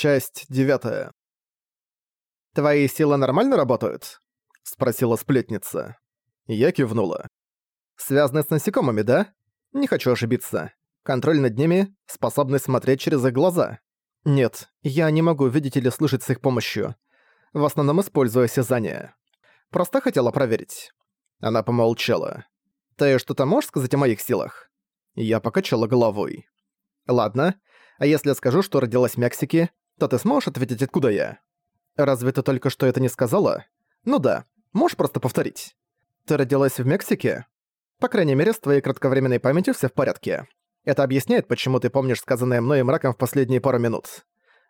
Часть девятая. «Твои силы нормально работают?» — спросила сплетница. Я кивнула. «Связаны с насекомыми, да? Не хочу ошибиться. Контроль над ними, способность смотреть через их глаза. Нет, я не могу видеть или слышать с их помощью. В основном использую осязание. Просто хотела проверить». Она помолчала. «Ты что-то можешь сказать о моих силах?» Я покачала головой. «Ладно, а если я скажу, что родилась в Мексике, то ты сможешь ответить, откуда я? Разве ты только что это не сказала? Ну да, можешь просто повторить. Ты родилась в Мексике? По крайней мере, с твоей кратковременной памятью все в порядке. Это объясняет, почему ты помнишь сказанное мной мраком в последние пару минут.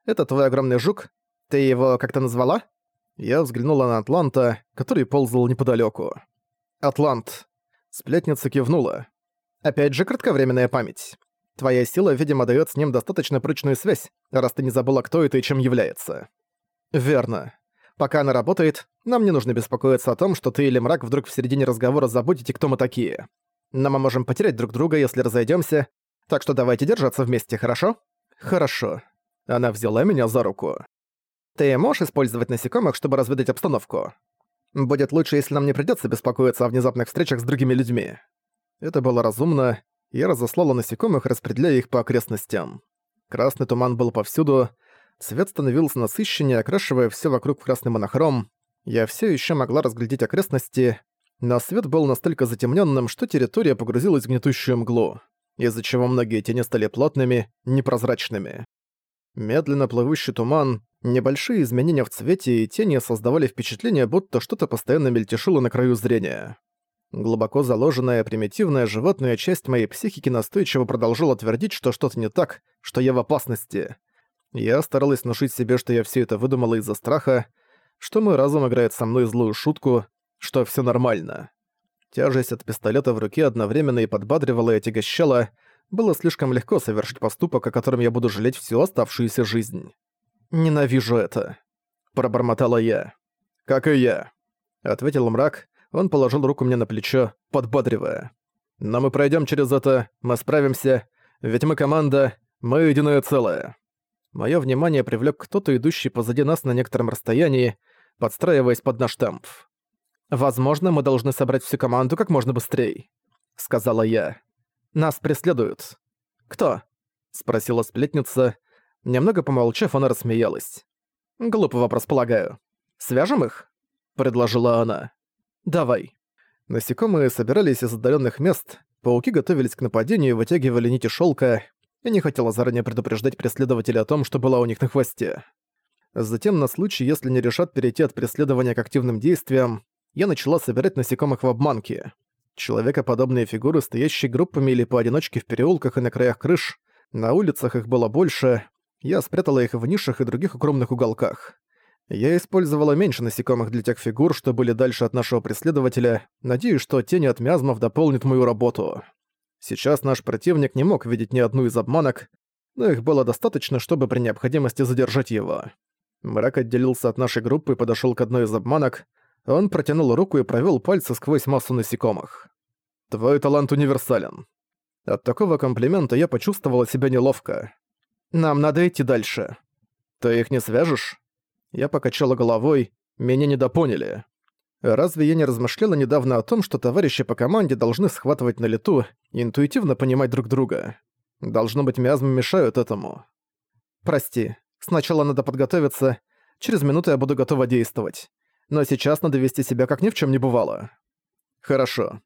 Это твой огромный жук? Ты его как-то назвала? Я взглянула на Атланта, который ползал неподалеку. Атлант. Сплетница кивнула. Опять же, кратковременная память. Твоя сила, видимо, даёт с ним достаточно прочную связь, раз ты не забыла, кто это и чем является. Верно. Пока она работает, нам не нужно беспокоиться о том, что ты или мрак вдруг в середине разговора забудете, кто мы такие. Но мы можем потерять друг друга, если разойдёмся, так что давайте держаться вместе, хорошо? Хорошо. Она взяла меня за руку. Ты можешь использовать насекомых, чтобы разведать обстановку? Будет лучше, если нам не придётся беспокоиться о внезапных встречах с другими людьми. Это было разумно, я разослала насекомых, распределяя их по окрестностям. Красный туман был повсюду, цвет становился насыщеннее, окрашивая все вокруг в красный монохром. Я все еще могла разглядеть окрестности, но свет был настолько затемненным, что территория погрузилась в гнетущую мглу, из-за чего многие тени стали плотными, непрозрачными. Медленно плывущий туман, небольшие изменения в цвете и тени создавали впечатление, будто что-то постоянно мельтешило на краю зрения. Глубоко заложенная примитивная животная часть моей психики настойчиво продолжала твердить, что что-то не так, что я в опасности. Я старалась внушить себе, что я все это выдумала из-за страха, что мой разум играет со мной злую шутку, что все нормально. Тяжесть от пистолета в руке одновременно и подбадривала и отягощала, было слишком легко совершить поступок, о котором я буду жалеть всю оставшуюся жизнь. «Ненавижу это», — пробормотала я. «Как и я», — ответил мрак, он положил руку мне на плечо, подбадривая. «Но мы пройдем через это, мы справимся, ведь мы команда, мы единое целое». Моё внимание привлёк кто-то, идущий позади нас на некотором расстоянии, подстраиваясь под наш темп. «Возможно, мы должны собрать всю команду как можно быстрее», — сказала я. «Нас преследуют». «Кто?» — спросила сплетница. Немного помолчав, она рассмеялась. «Глупый вопрос, полагаю. Свяжем их?» — предложила она. «Давай». Насекомые собирались из отдаленных мест, пауки готовились к нападению и вытягивали нити шелка. Я не хотела заранее предупреждать преследователей о том, что была у них на хвосте. Затем, на случай, если не решат перейти от преследования к активным действиям, я начала собирать насекомых в обманке. Человекоподобные фигуры, стоящие группами или поодиночке в переулках и на краях крыш, на улицах их было больше, я спрятала их в нишах и других укромных уголках. Я использовала меньше насекомых для тех фигур, что были дальше от нашего преследователя, надеюсь, что тени от миазмов дополнит мою работу. Сейчас наш противник не мог видеть ни одну из обманок, но их было достаточно, чтобы при необходимости задержать его. Мрак отделился от нашей группы и подошёл к одной из обманок. Он протянул руку и провёл пальцы сквозь массу насекомых. «Твой талант универсален». От такого комплимента я почувствовала себя неловко. «Нам надо идти дальше». «Ты их не свяжешь?» Я покачала головой, меня недопоняли. Разве я не размышляла недавно о том, что товарищи по команде должны схватывать на лету и интуитивно понимать друг друга? Должно быть, миазмы мешают этому. Прости, сначала надо подготовиться, через минуту я буду готова действовать. Но сейчас надо вести себя как ни в чем не бывало. Хорошо.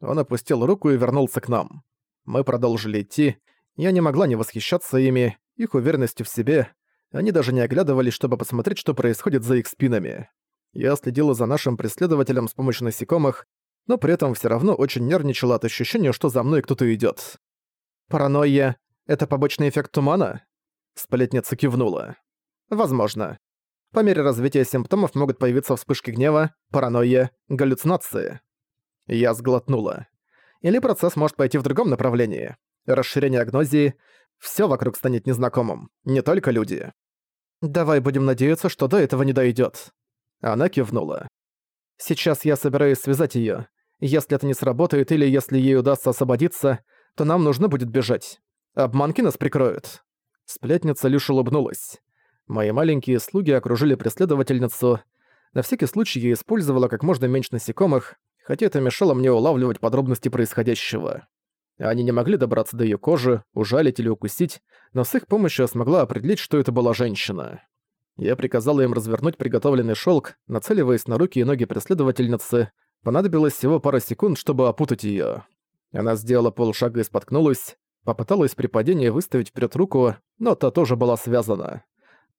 Он опустил руку и вернулся к нам. Мы продолжили идти. Я не могла не восхищаться ими, их уверенностью в себе, они даже не оглядывались, чтобы посмотреть, что происходит за их спинами. Я следила за нашим преследователем с помощью насекомых, но при этом все равно очень нервничала от ощущения, что за мной кто-то идет. «Паранойя — это побочный эффект тумана?» Сплетница кивнула. «Возможно. По мере развития симптомов могут появиться вспышки гнева, паранойя, галлюцинации». Я сглотнула. Или процесс может пойти в другом направлении. Расширение агнозии, все вокруг станет незнакомым, не только люди. «Давай будем надеяться, что до этого не дойдет. Она кивнула. «Сейчас я собираюсь связать ее. Если это не сработает или если ей удастся освободиться, то нам нужно будет бежать. Обманки нас прикроют». Сплетница лишь улыбнулась. Мои маленькие слуги окружили преследовательницу. На всякий случай я использовала как можно меньше насекомых, хотя это мешало мне улавливать подробности происходящего. Они не могли добраться до ее кожи, ужалить или укусить, но с их помощью я смогла определить, что это была женщина. Я приказала им развернуть приготовленный шелк, нацеливаясь на руки и ноги преследовательницы. Понадобилось всего пара секунд, чтобы опутать ее. Она сделала полшага и споткнулась, попыталась при падении выставить вперед руку, но та тоже была связана.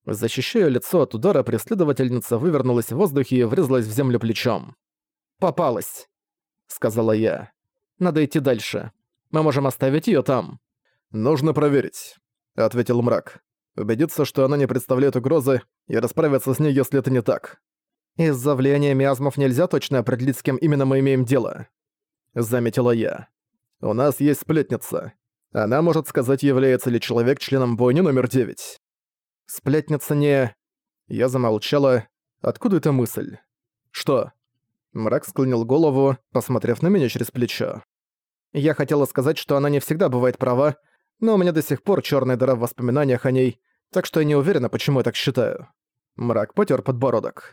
Защищая лицо от удара, преследовательница вывернулась в воздухе и врезалась в землю плечом. «Попалась», — сказала я. «Надо идти дальше. Мы можем оставить ее там». «Нужно проверить», — ответил мрак. «Убедиться, что она не представляет угрозы, и расправиться с ней, если это не так». «Из-за влияния миазмов нельзя точно определить, с кем именно мы имеем дело», — заметила я. «У нас есть сплетница. Она может сказать, является ли человек членом бойни номер девять». «Сплетница не...» Я замолчала. Откуда эта мысль? «Что?» Мрак склонил голову, посмотрев на меня через плечо. Я хотела сказать, что она не всегда бывает права, но у меня до сих пор черная дыра в воспоминаниях о ней, так что я не уверена, почему я так считаю. Мрак потер подбородок.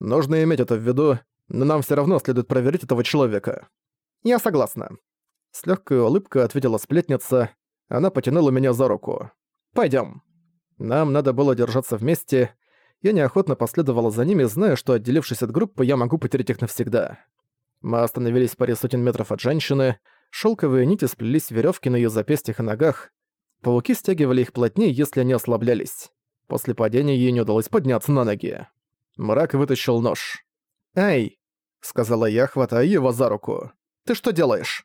Нужно иметь это в виду, но нам все равно следует проверить этого человека. Я согласна. С легкой улыбкой ответила сплетница. Она потянула меня за руку. Пойдем. Нам надо было держаться вместе. Я неохотно последовала за ними, зная, что отделившись от группы, я могу потерять их навсегда. Мы остановились в паре сотен метров от женщины, Шелковые нити сплелись в веревки на ее запястьях и ногах. Пауки стягивали их плотнее, если они ослаблялись. После падения ей не удалось подняться на ноги. Мрак вытащил нож. «Эй!» — сказала я, хватая его за руку. «Ты что делаешь?»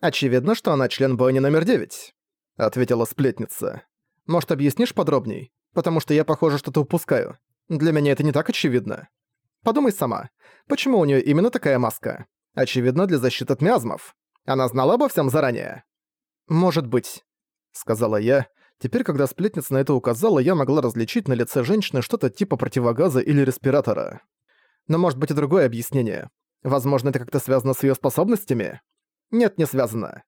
«Очевидно, что она член бойни номер девять», — ответила сплетница. «Может, объяснишь подробней? Потому что я, похоже, что-то упускаю. Для меня это не так очевидно. Подумай сама, почему у нее именно такая маска? Очевидно, для защиты от миазмов. Она знала обо всем заранее?» «Может быть», — сказала я. Теперь, когда сплетница на это указала, я могла различить на лице женщины что-то типа противогаза или респиратора. Но может быть и другое объяснение. Возможно, это как-то связано с ее способностями? Нет, не связано.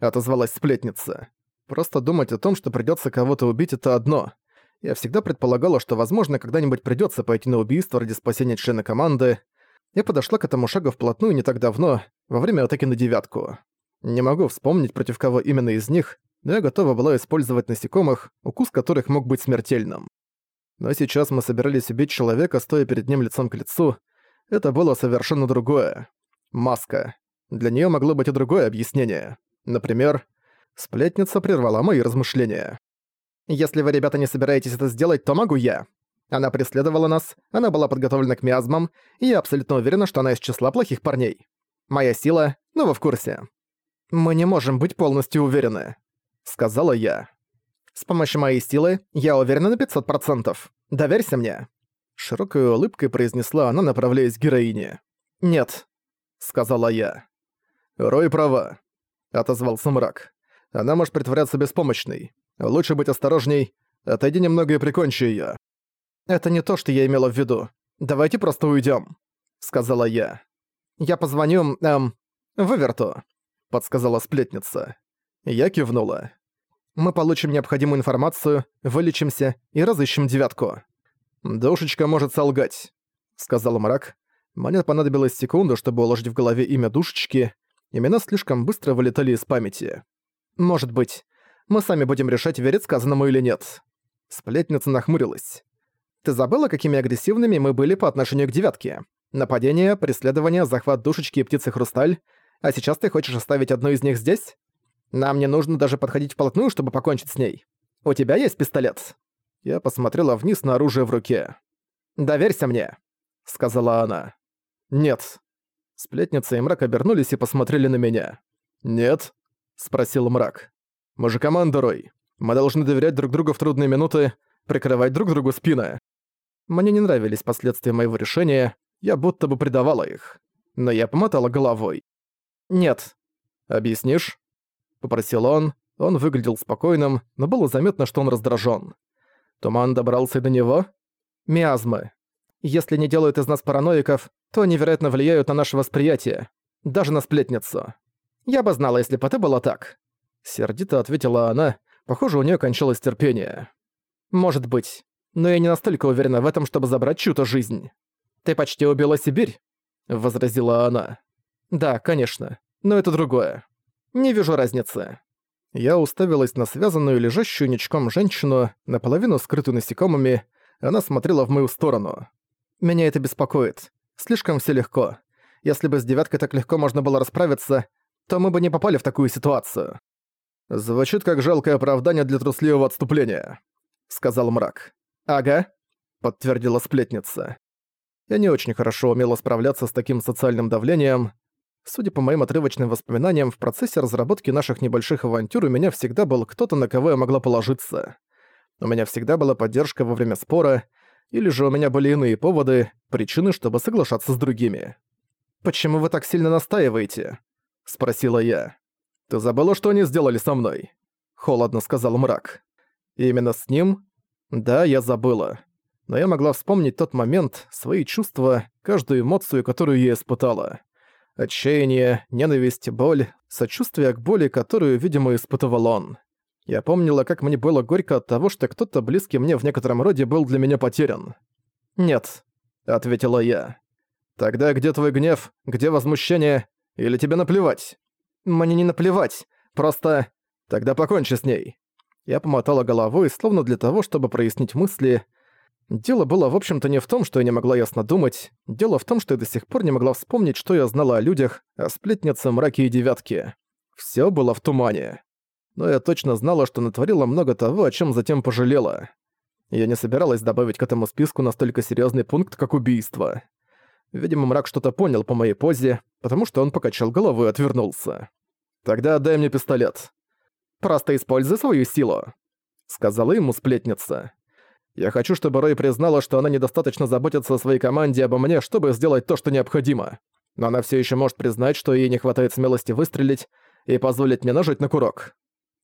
Отозвалась сплетница. Просто думать о том, что придется кого-то убить, это одно. Я всегда предполагала, что, возможно, когда-нибудь придется пойти на убийство ради спасения члена команды, я подошла к этому шагу вплотную не так давно, во время атаки на девятку. Не могу вспомнить, против кого именно из них, но я готова была использовать насекомых, укус которых мог быть смертельным. Но сейчас мы собирались убить человека, стоя перед ним лицом к лицу. Это было совершенно другое. Маска. Для нее могло быть и другое объяснение. Например, сплетница прервала мои размышления. «Если вы, ребята, не собираетесь это сделать, то могу я. Она преследовала нас, она была подготовлена к миазмам, и я абсолютно уверена, что она из числа плохих парней. Моя сила, ну вы в курсе. Мы не можем быть полностью уверены, сказала я. С помощью моей силы я уверена на 500%. Доверься мне. Широкой улыбкой произнесла она, направляясь к героине. «Нет», — сказала я. «Рой права», — отозвался мрак. «Она может притворяться беспомощной. Лучше быть осторожней. Отойди немного и прикончи её». «Это не то, что я имела в виду. Давайте просто уйдем, сказала я. «Я позвоню, эм, Выверту», — подсказала сплетница. Я кивнула. «Мы получим необходимую информацию, вылечимся и разыщем девятку». «Душечка может солгать», — сказал мрак. Мне понадобилась секунда, чтобы уложить в голове имя душечки. Имена слишком быстро вылетали из памяти. «Может быть. Мы сами будем решать, верить сказанному или нет». Сплетница нахмурилась. Ты забыла, какими агрессивными мы были по отношению к девятке? Нападение, преследование, захват душечки и птицы Хрусталь. А сейчас ты хочешь оставить одну из них здесь? Нам не нужно даже подходить вплотную, чтобы покончить с ней. У тебя есть пистолет?» Я посмотрела вниз на оружие в руке. «Доверься мне», — сказала она. «Нет». Сплетница и мрак обернулись и посмотрели на меня. «Нет?» — спросил мрак. «Мы же команда, Рой. Мы должны доверять друг другу в трудные минуты, прикрывать друг другу спины. Мне не нравились последствия моего решения, я будто бы предавала их. Но я помотала головой. «Нет». «Объяснишь?» — попросил он. Он выглядел спокойным, но было заметно, что он раздражен. Туман добрался и до него? Миазмы. Если не делают из нас параноиков, то они, вероятно, влияют на наше восприятие. Даже на сплетницу. Я бы знала, если бы это было так. Сердито ответила она. Похоже, у нее кончалось терпение. Может быть. но я не настолько уверена в этом, чтобы забрать чью-то жизнь. Ты почти убила Сибирь?» — возразила она. «Да, конечно, но это другое. Не вижу разницы». Я уставилась на связанную, лежащую ничком женщину, наполовину скрытую насекомыми. Она смотрела в мою сторону. «Меня это беспокоит. Слишком все легко. Если бы с девяткой так легко можно было расправиться, то мы бы не попали в такую ситуацию». «Звучит как жалкое оправдание для трусливого отступления», — сказал мрак. «Ага», — подтвердила сплетница. Я не очень хорошо умела справляться с таким социальным давлением, Судя по моим отрывочным воспоминаниям, в процессе разработки наших небольших авантюр у меня всегда был кто-то, на кого я могла положиться. У меня всегда была поддержка во время спора, или же у меня были иные поводы, причины, чтобы соглашаться с другими. «Почему вы так сильно настаиваете?» — спросила я. «Ты забыла, что они сделали со мной?» — холодно сказал мрак. Именно с ним? Да, я забыла. Но я могла вспомнить тот момент, свои чувства, каждую эмоцию, которую я испытала. Отчаяние, ненависть, боль, сочувствие к боли, которую, видимо, испытывал он. Я помнила, как мне было горько от того, что кто-то близкий мне в некотором роде был для меня потерян. «Нет», — ответила я. «Тогда где твой гнев? Где возмущение? Или тебе наплевать?» «Мне не наплевать. Просто...» «Тогда покончи с ней». Я помотала головой, словно для того, чтобы прояснить мысли, — Дело было, в общем-то, не в том, что я не могла ясно думать. Дело в том, что я до сих пор не могла вспомнить, что я знала о людях, о сплетнице, мраке и девятке. Всё было в тумане. Но я точно знала, что натворила много того, о чём затем пожалела. Я не собиралась добавить к этому списку настолько серьёзный пункт, как убийство. Видимо, мрак что-то понял по моей позе, потому что он покачал головой и отвернулся. «Тогда отдай мне пистолет». «Просто используй свою силу», — сказала ему сплетница. Я хочу, чтобы Рой признала, что она недостаточно заботится о своей команде обо мне, чтобы сделать то, что необходимо. Но она все еще может признать, что ей не хватает смелости выстрелить и позволить мне нажать на курок.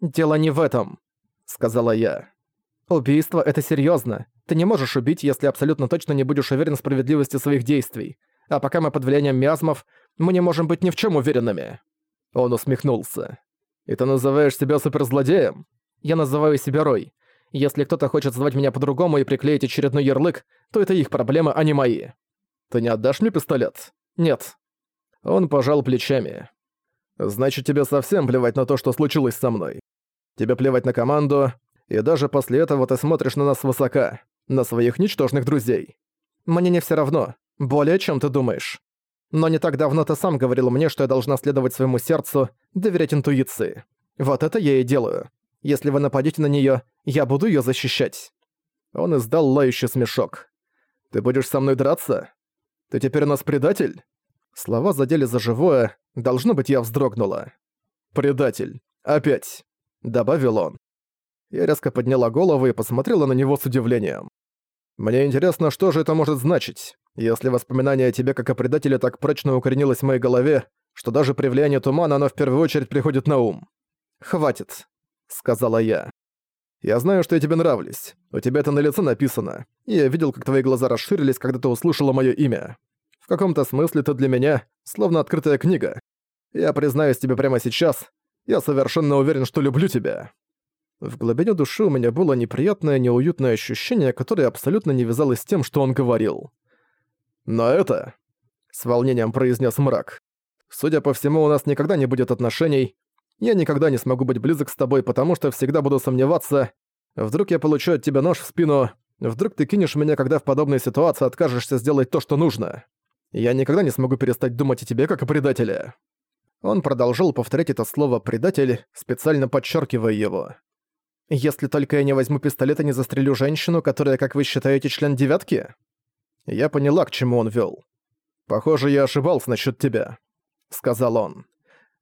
«Дело не в этом», — сказала я. «Убийство — это серьезно. Ты не можешь убить, если абсолютно точно не будешь уверен в справедливости своих действий. А пока мы под влиянием миазмов, мы не можем быть ни в чем уверенными». Он усмехнулся. «И ты называешь себя суперзлодеем?» «Я называю себя Рой. Если кто-то хочет звать меня по-другому и приклеить очередной ярлык, то это их проблема, а не мои. Ты не отдашь мне пистолет? Нет. Он пожал плечами. Значит, тебе совсем плевать на то, что случилось со мной. Тебе плевать на команду, и даже после этого ты смотришь на нас свысока, на своих ничтожных друзей. Мне не все равно, более чем ты думаешь. Но не так давно ты сам говорил мне, что я должна следовать своему сердцу, доверять интуиции. Вот это я и делаю. Если вы нападете на неё, я буду её защищать». Он издал лающий смешок. «Ты будешь со мной драться? Ты теперь у нас предатель?» Слова задели за живое, должно быть, я вздрогнула. «Предатель. Опять», — добавил он. Я резко подняла голову и посмотрела на него с удивлением. «Мне интересно, что же это может значить, если воспоминание о тебе как о предателе так прочно укоренилось в моей голове, что даже при влиянии тумана оно в первую очередь приходит на ум. Хватит. — сказала я. «Я знаю, что я тебе нравлюсь. У тебя это на лице написано. И я видел, как твои глаза расширились, когда ты услышала моё имя. В каком-то смысле ты для меня словно открытая книга. Я признаюсь тебе прямо сейчас, я совершенно уверен, что люблю тебя». В глубине души у меня было неприятное, неуютное ощущение, которое абсолютно не вязалось с тем, что он говорил. «Но это...» — с волнением произнес мрак. «Судя по всему, у нас никогда не будет отношений, я никогда не смогу быть близок с тобой, потому что всегда буду сомневаться. Вдруг я получу от тебя нож в спину, вдруг ты кинешь меня, когда в подобной ситуации откажешься сделать то, что нужно. Я никогда не смогу перестать думать о тебе как о предателе». Он продолжил повторять это слово «предатель», специально подчеркивая его. «Если только я не возьму пистолет и не застрелю женщину, которая, как вы считаете, член девятки?» Я поняла, к чему он вел. «Похоже, я ошибался насчет тебя», — сказал он.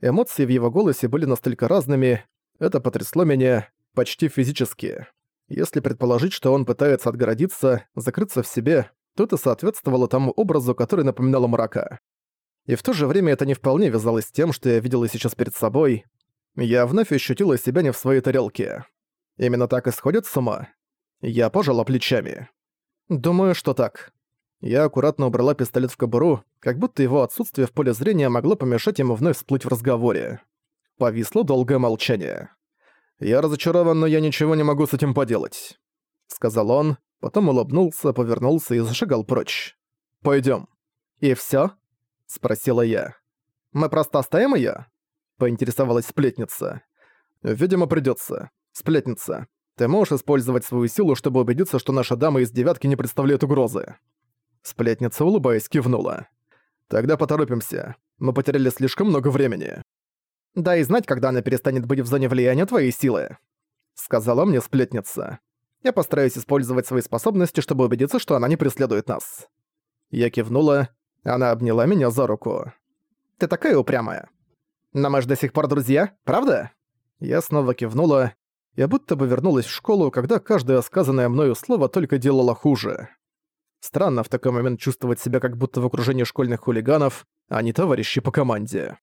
Эмоции в его голосе были настолько разными, это потрясло меня почти физически. Если предположить, что он пытается отгородиться, закрыться в себе, то это соответствовало тому образу, который напоминал мрака. И в то же время это не вполне вязалось с тем, что я видела сейчас перед собой. Я вновь ощутила себя не в своей тарелке. Именно так и сходит с ума. Я пожала плечами. Думаю, что так. Я аккуратно убрала пистолет в кобуру, как будто его отсутствие в поле зрения могло помешать ему вновь всплыть в разговоре. Повисло долгое молчание. «Я разочарован, но я ничего не могу с этим поделать», — сказал он, потом улыбнулся, повернулся и зашагал прочь. «Пойдём». «И всё?» — спросила я. «Мы просто оставим её?» — поинтересовалась сплетница. «Видимо, придётся. Сплетница, ты можешь использовать свою силу, чтобы убедиться, что наша дама из девятки не представляет угрозы». Сплетница, улыбаясь, кивнула. «Тогда поторопимся. Мы потеряли слишком много времени». «Да и знать, когда она перестанет быть в зоне влияния твоей силы», — сказала мне сплетница. «Я постараюсь использовать свои способности, чтобы убедиться, что она не преследует нас». Я кивнула, она обняла меня за руку. «Ты такая упрямая. Но мы же до сих пор друзья, правда?» Я снова кивнула. Я будто бы вернулась в школу, когда каждое сказанное мною слово только делало хуже. Странно в такой момент чувствовать себя как будто в окружении школьных хулиганов, а не товарищи по команде.